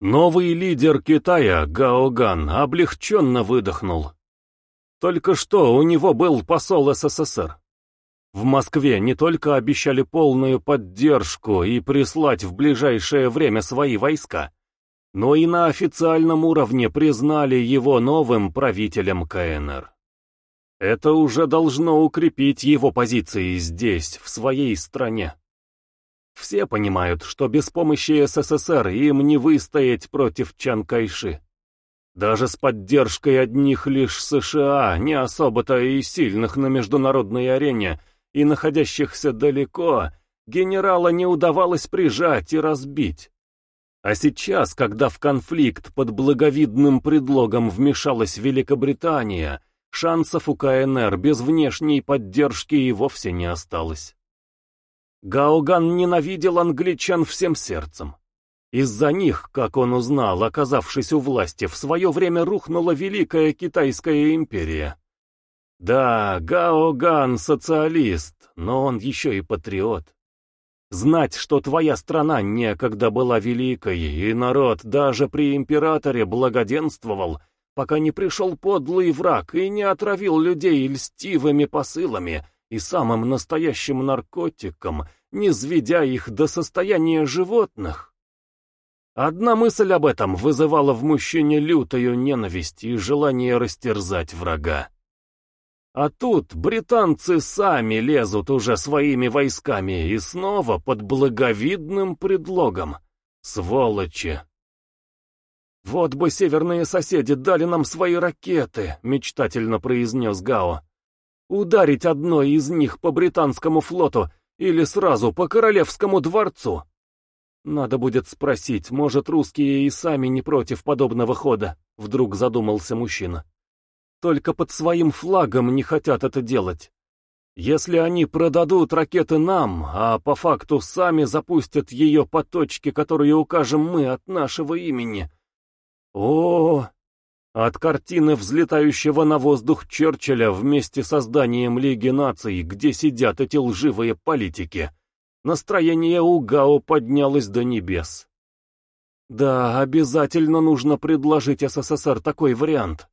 Новый лидер Китая, Гаоган, облегченно выдохнул. Только что у него был посол СССР. В Москве не только обещали полную поддержку и прислать в ближайшее время свои войска, но и на официальном уровне признали его новым правителем КНР. Это уже должно укрепить его позиции здесь, в своей стране. Все понимают, что без помощи СССР им не выстоять против Чан Кайши. Даже с поддержкой одних лишь США, не особо-то и сильных на международной арене, и находящихся далеко, генерала не удавалось прижать и разбить. А сейчас, когда в конфликт под благовидным предлогом вмешалась Великобритания, шансов у КНР без внешней поддержки и вовсе не осталось. Гаоган ненавидел англичан всем сердцем. Из-за них, как он узнал, оказавшись у власти, в свое время рухнула Великая Китайская империя. Да, Гаоган социалист, но он еще и патриот. Знать, что твоя страна некогда была великой, и народ даже при императоре благоденствовал, пока не пришел подлый враг и не отравил людей льстивыми посылами, и самым настоящим наркотиком, не сведя их до состояния животных. Одна мысль об этом вызывала в мужчине лютую ненависть и желание растерзать врага. А тут британцы сами лезут уже своими войсками и снова под благовидным предлогом. Сволочи! «Вот бы северные соседи дали нам свои ракеты», — мечтательно произнес Гао. Ударить одной из них по британскому флоту или сразу по королевскому дворцу? Надо будет спросить, может, русские и сами не против подобного хода, вдруг задумался мужчина. Только под своим флагом не хотят это делать. Если они продадут ракеты нам, а по факту сами запустят ее по точке, которую укажем мы от нашего имени. О, от картины взлетающего на воздух Черчилля вместе с созданием Лиги наций, где сидят эти лживые политики, настроение у Гао поднялось до небес. Да, обязательно нужно предложить СССР такой вариант.